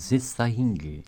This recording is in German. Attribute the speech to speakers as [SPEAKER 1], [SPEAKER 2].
[SPEAKER 1] Besitzer hingehen.